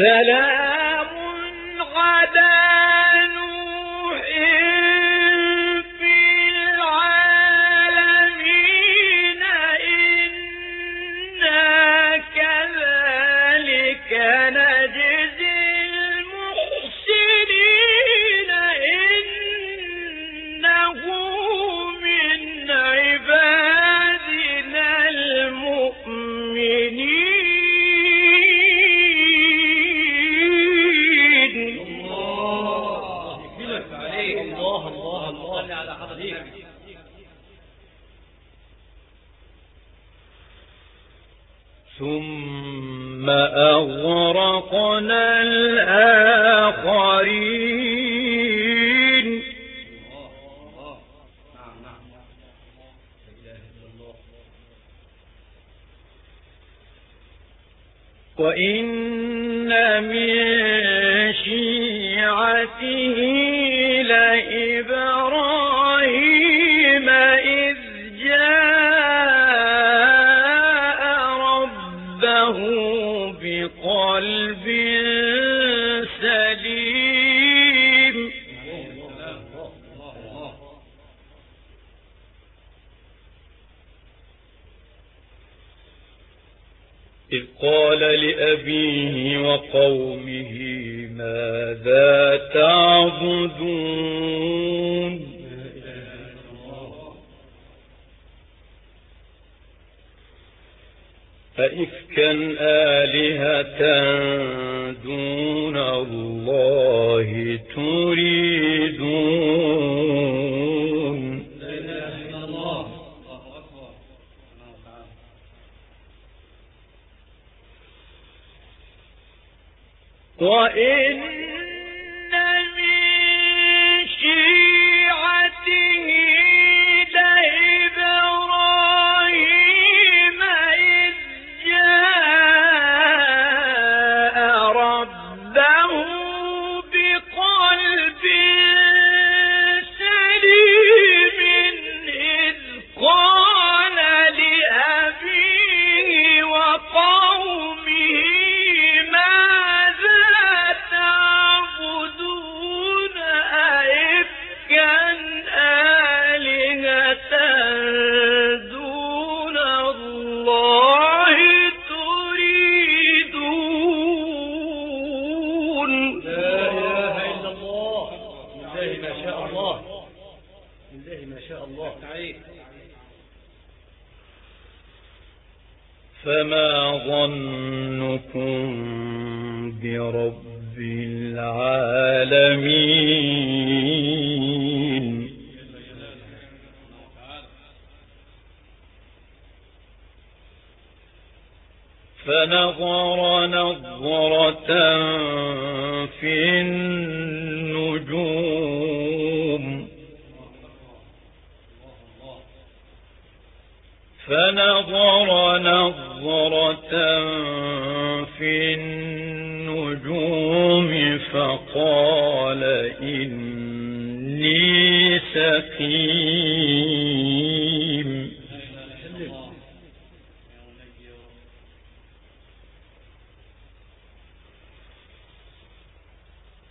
سلام غدا. أغرقنا الآخرين. وإن من شيعته لإبراهيم إذ قال لأبيه وقومه ماذا تعبدون؟ فإفكا آلهة دون الله تريدون. وإن فما ظنكم برب العالمين. فنظر نظرة في النجوم. فنظر نظرة في النجوم فقال إني سقيم.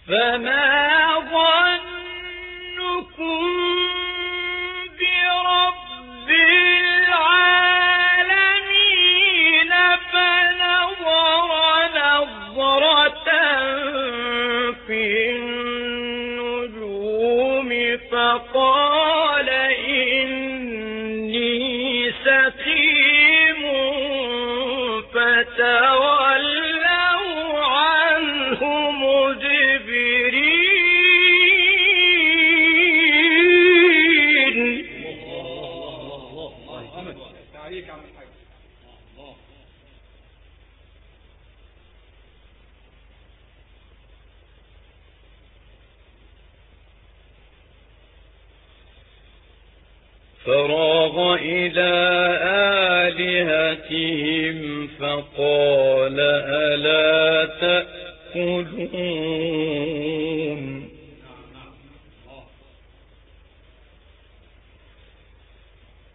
فما فقال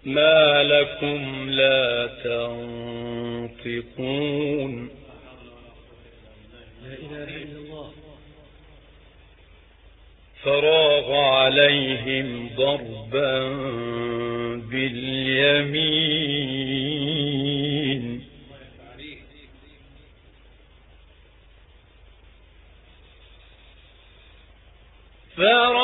ما لكم لا تنطقون. فراغ عليهم ضربا باليمين. فراغ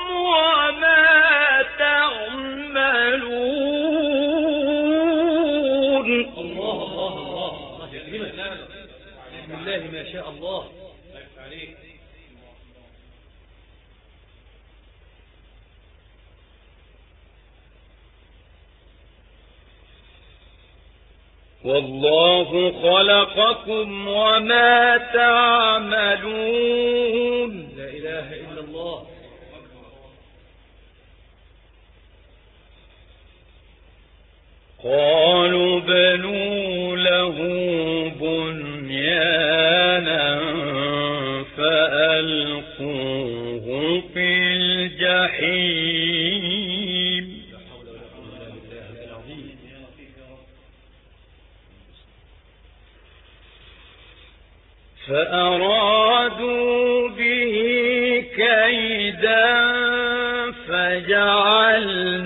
والله خلقكم وما تعملون. لا إله إلا الله. قالوا بنوا له بنيانا فألقوه في الجحيم لا حول ولا قوة إلا بالله العظيم فأرادوا به كيدا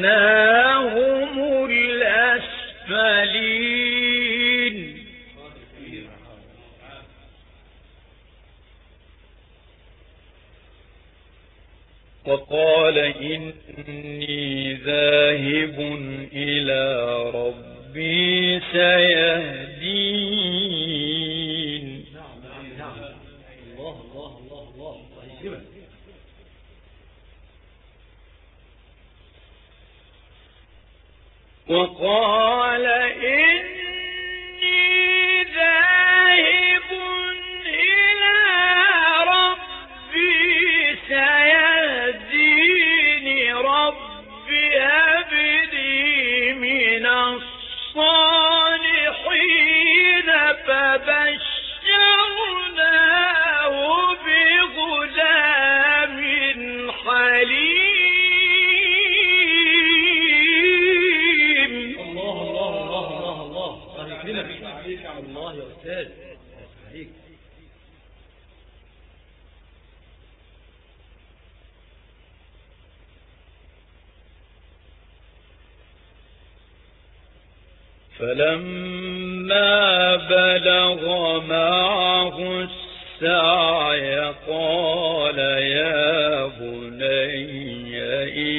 فجعلناهم الأسفلين. وقال إني ذاهب إلى ربي سيهدين نعم نعم نعم الله الله الله الله الله يكرمك وقال فلما بلغ معه السعي قال يا بني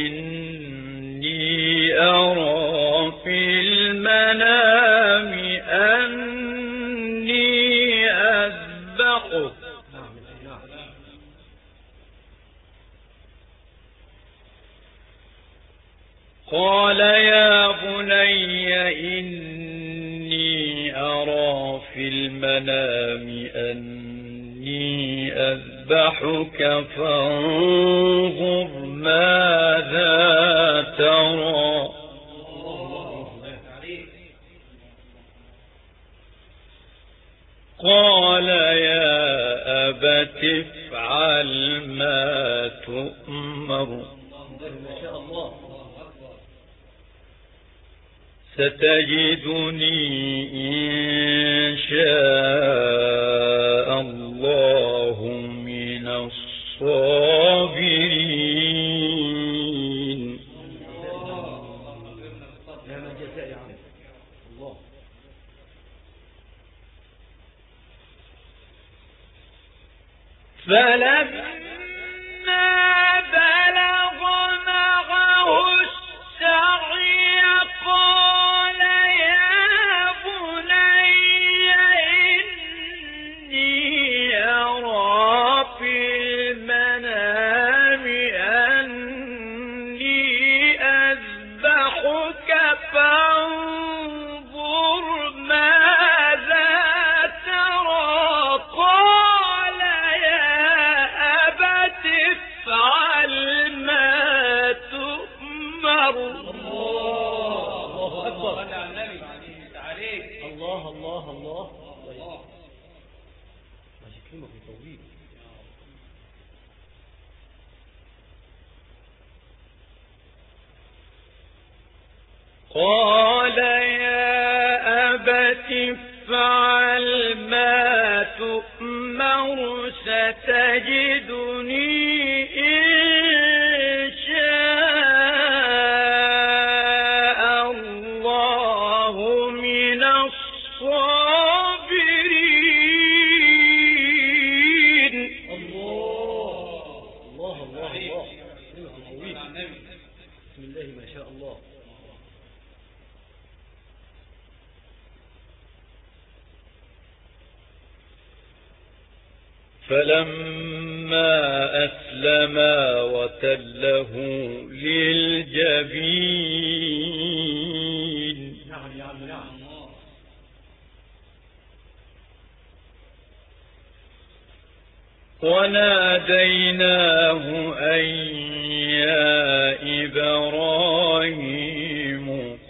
إني أرى في المنام أني نعم قال إني أرى في المنام أني أذبحك فانظر ماذا ترى. قال يا أبت افعل ما تؤمر ما شاء الله ستجدني إن شاء الله من الصابرين. نعم النار. الله أكبر. الله الله الله الله الله الله. الله الله قال يا أبت افعل ما تؤمر ستجد أسلما وتله للجبين. وناديناه أن يا إبراهيم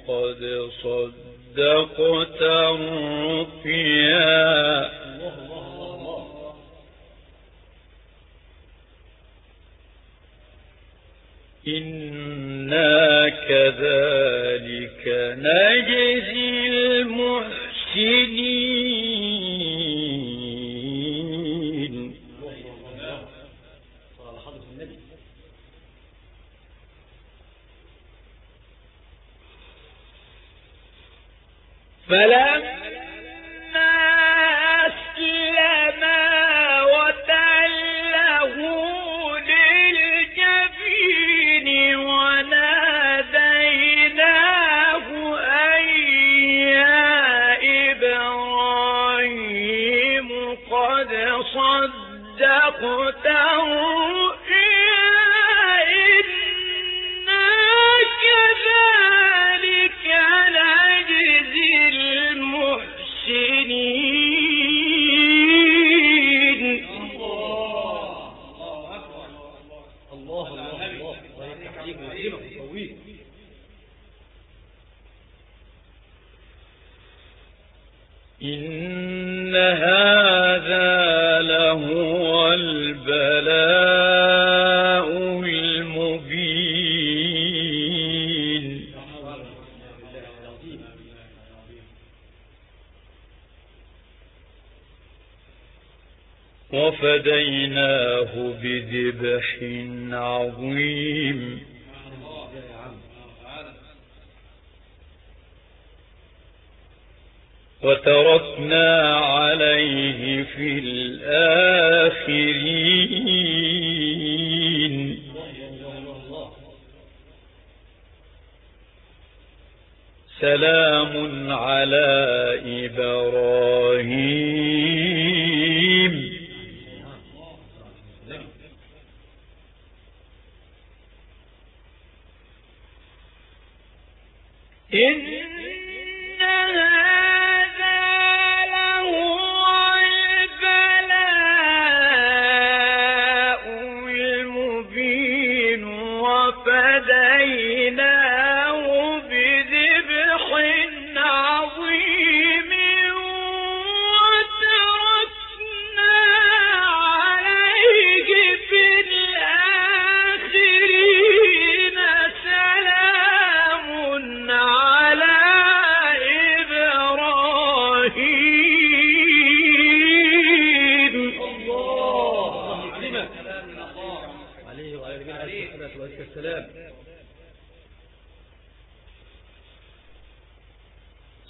قد صدقت الرقيا. إنا كذلك نجزي المحسنين. فلما وفديناه بذبح عظيم. وتركنا عليه في الآخرين. سلام على إبراهيم.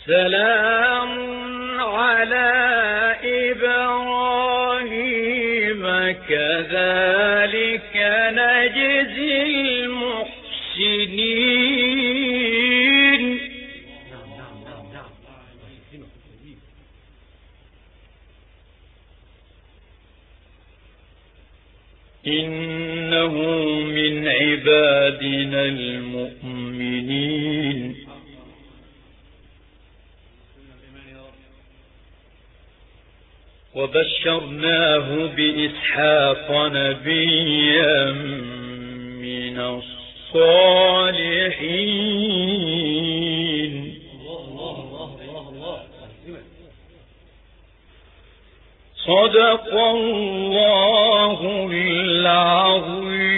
سلام على إبراهيم كذلك نجزي المحسنين. إنه من عبادنا المؤمنين. وبشرناه بإسحاق نبيا من الصالحين. صدق الله العظيم.